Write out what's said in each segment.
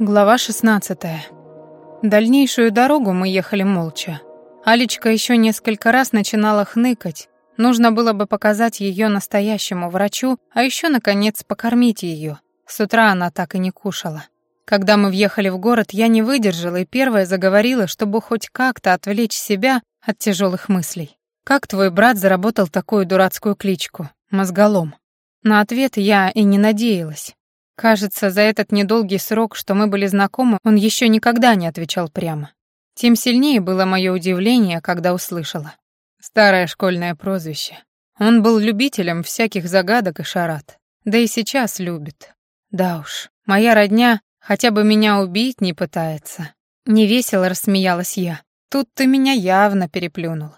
Глава 16. Дальнейшую дорогу мы ехали молча. Алечка еще несколько раз начинала хныкать. Нужно было бы показать ее настоящему врачу, а еще, наконец, покормить ее. С утра она так и не кушала. Когда мы въехали в город, я не выдержала и первая заговорила, чтобы хоть как-то отвлечь себя от тяжелых мыслей. «Как твой брат заработал такую дурацкую кличку? Мозголом?» На ответ я и не надеялась. Кажется, за этот недолгий срок, что мы были знакомы, он еще никогда не отвечал прямо. Тем сильнее было мое удивление, когда услышала. Старое школьное прозвище. Он был любителем всяких загадок и шарат. Да и сейчас любит. Да уж, моя родня хотя бы меня убить не пытается. Невесело рассмеялась я. Тут ты меня явно переплюнул.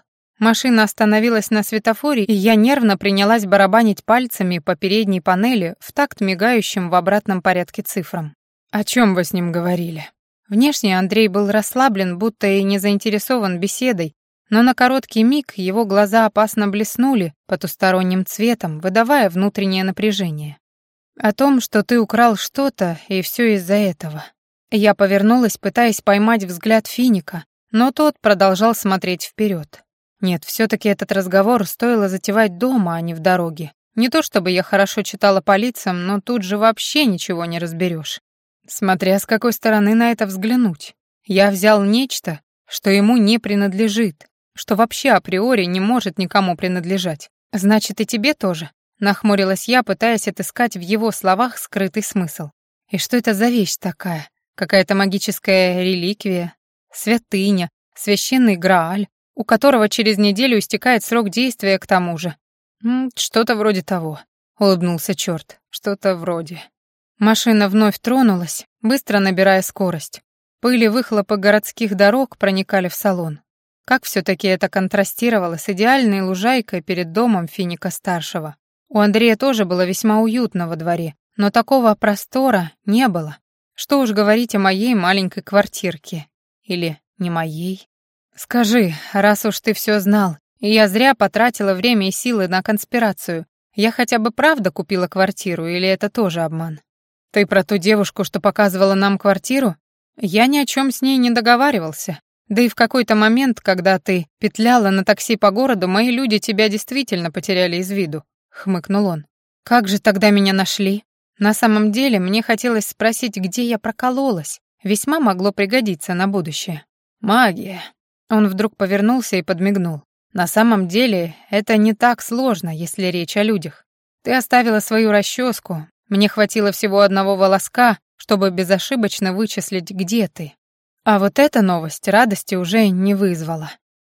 Машина остановилась на светофоре, и я нервно принялась барабанить пальцами по передней панели в такт мигающим в обратном порядке цифрам. «О чем вы с ним говорили?» Внешне Андрей был расслаблен, будто и не заинтересован беседой, но на короткий миг его глаза опасно блеснули потусторонним цветом, выдавая внутреннее напряжение. «О том, что ты украл что-то, и все из-за этого». Я повернулась, пытаясь поймать взгляд Финика, но тот продолжал смотреть вперед. Нет, все-таки этот разговор стоило затевать дома, а не в дороге. Не то чтобы я хорошо читала по лицам, но тут же вообще ничего не разберешь. Смотря с какой стороны на это взглянуть. Я взял нечто, что ему не принадлежит, что вообще априори не может никому принадлежать. Значит, и тебе тоже? Нахмурилась я, пытаясь отыскать в его словах скрытый смысл. И что это за вещь такая? Какая-то магическая реликвия? Святыня? Священный Грааль? У которого через неделю истекает срок действия к тому же. «Что-то вроде того», — улыбнулся черт. «Что-то вроде». Машина вновь тронулась, быстро набирая скорость. Пыли выхлопы городских дорог проникали в салон. Как все таки это контрастировало с идеальной лужайкой перед домом Финика-старшего. У Андрея тоже было весьма уютно во дворе, но такого простора не было. Что уж говорить о моей маленькой квартирке. Или не моей. «Скажи, раз уж ты все знал, и я зря потратила время и силы на конспирацию, я хотя бы правда купила квартиру или это тоже обман? Ты про ту девушку, что показывала нам квартиру? Я ни о чем с ней не договаривался. Да и в какой-то момент, когда ты петляла на такси по городу, мои люди тебя действительно потеряли из виду», — хмыкнул он. «Как же тогда меня нашли? На самом деле, мне хотелось спросить, где я прокололась. Весьма могло пригодиться на будущее». «Магия», он вдруг повернулся и подмигнул. «На самом деле, это не так сложно, если речь о людях. Ты оставила свою расческу, мне хватило всего одного волоска, чтобы безошибочно вычислить, где ты. А вот эта новость радости уже не вызвала.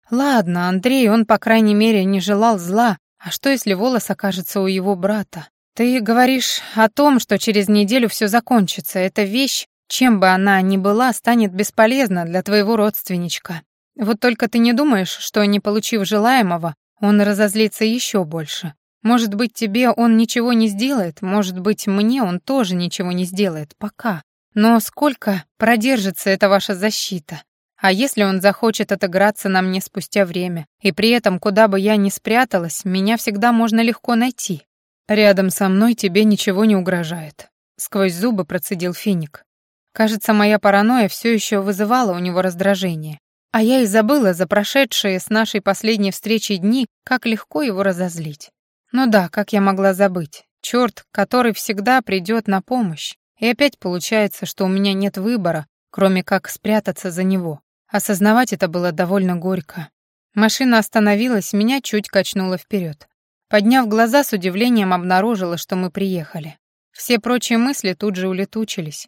Ладно, Андрей, он, по крайней мере, не желал зла, а что, если волос окажется у его брата? Ты говоришь о том, что через неделю все закончится. Эта вещь, чем бы она ни была, станет бесполезна для твоего родственничка. Вот только ты не думаешь, что, не получив желаемого, он разозлится еще больше. Может быть, тебе он ничего не сделает, может быть, мне он тоже ничего не сделает, пока. Но сколько продержится эта ваша защита? А если он захочет отыграться на мне спустя время, и при этом, куда бы я ни спряталась, меня всегда можно легко найти? Рядом со мной тебе ничего не угрожает. Сквозь зубы процедил Финик. Кажется, моя паранойя все еще вызывала у него раздражение. А я и забыла за прошедшие с нашей последней встречи дни, как легко его разозлить. Ну да, как я могла забыть? Черт, который всегда придет на помощь. И опять получается, что у меня нет выбора, кроме как спрятаться за него. Осознавать это было довольно горько. Машина остановилась, меня чуть качнуло вперед. Подняв глаза, с удивлением обнаружила, что мы приехали. Все прочие мысли тут же улетучились.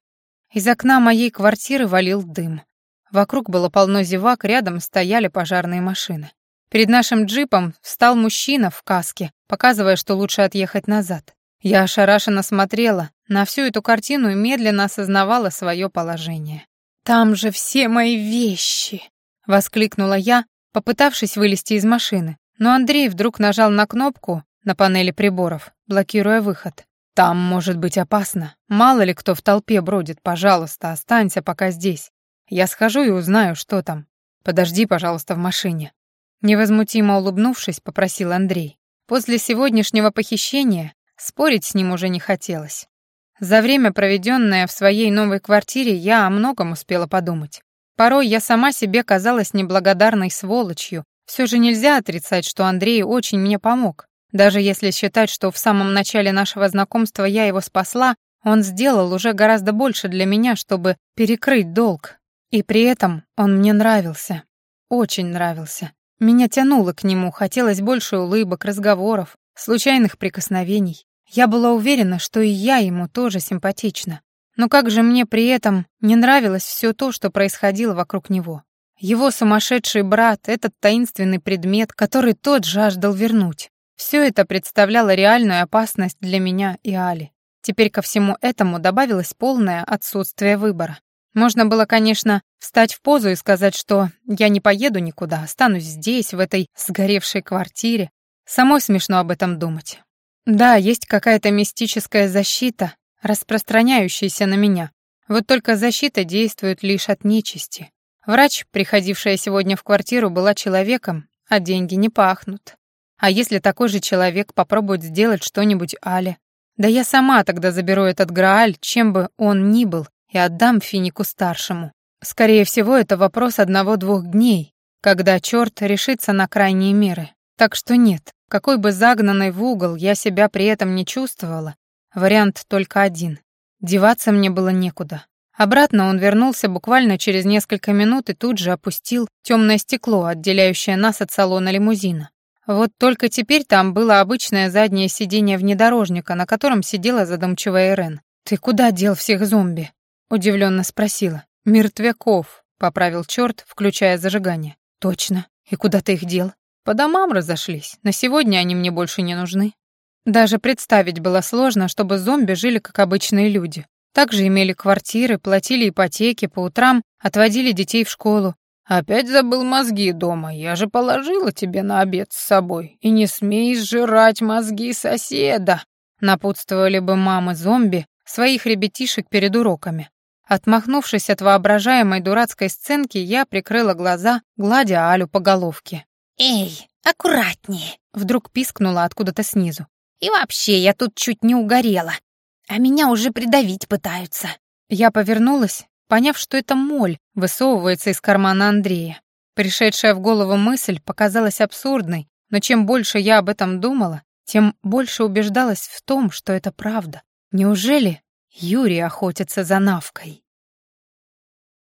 Из окна моей квартиры валил дым. Вокруг было полно зевак, рядом стояли пожарные машины. Перед нашим джипом встал мужчина в каске, показывая, что лучше отъехать назад. Я ошарашенно смотрела на всю эту картину и медленно осознавала свое положение. «Там же все мои вещи!» — воскликнула я, попытавшись вылезти из машины. Но Андрей вдруг нажал на кнопку на панели приборов, блокируя выход. «Там может быть опасно. Мало ли кто в толпе бродит. Пожалуйста, останься пока здесь. Я схожу и узнаю, что там. Подожди, пожалуйста, в машине». Невозмутимо улыбнувшись, попросил Андрей. После сегодняшнего похищения спорить с ним уже не хотелось. За время, проведенное в своей новой квартире, я о многом успела подумать. Порой я сама себе казалась неблагодарной сволочью. Все же нельзя отрицать, что Андрей очень мне помог. Даже если считать, что в самом начале нашего знакомства я его спасла, он сделал уже гораздо больше для меня, чтобы перекрыть долг. И при этом он мне нравился. Очень нравился. Меня тянуло к нему, хотелось больше улыбок, разговоров, случайных прикосновений. Я была уверена, что и я ему тоже симпатична. Но как же мне при этом не нравилось все то, что происходило вокруг него. Его сумасшедший брат, этот таинственный предмет, который тот жаждал вернуть. Все это представляло реальную опасность для меня и Али. Теперь ко всему этому добавилось полное отсутствие выбора. Можно было, конечно, встать в позу и сказать, что я не поеду никуда, останусь здесь, в этой сгоревшей квартире. Самой смешно об этом думать. Да, есть какая-то мистическая защита, распространяющаяся на меня. Вот только защита действует лишь от нечисти. Врач, приходившая сегодня в квартиру, была человеком, а деньги не пахнут. А если такой же человек попробует сделать что-нибудь Але? Да я сама тогда заберу этот Грааль, чем бы он ни был, и отдам Финику-старшему. Скорее всего, это вопрос одного-двух дней, когда черт решится на крайние меры. Так что нет, какой бы загнанной в угол я себя при этом не чувствовала, вариант только один. Деваться мне было некуда. Обратно он вернулся буквально через несколько минут и тут же опустил темное стекло, отделяющее нас от салона лимузина. Вот только теперь там было обычное заднее сиденье внедорожника, на котором сидела задумчивая Ирен. «Ты куда дел всех зомби?» — удивленно спросила. «Мертвяков», — поправил черт, включая зажигание. «Точно. И куда ты их дел?» «По домам разошлись. На сегодня они мне больше не нужны». Даже представить было сложно, чтобы зомби жили как обычные люди. Также имели квартиры, платили ипотеки, по утрам отводили детей в школу, «Опять забыл мозги дома. Я же положила тебе на обед с собой. И не смей сжирать мозги соседа!» Напутствовали бы мамы-зомби своих ребятишек перед уроками. Отмахнувшись от воображаемой дурацкой сценки, я прикрыла глаза, гладя Алю по головке. «Эй, аккуратнее!» — вдруг пискнула откуда-то снизу. «И вообще, я тут чуть не угорела, а меня уже придавить пытаются». Я повернулась поняв, что это моль высовывается из кармана Андрея. Пришедшая в голову мысль показалась абсурдной, но чем больше я об этом думала, тем больше убеждалась в том, что это правда. Неужели Юрий охотится за Навкой?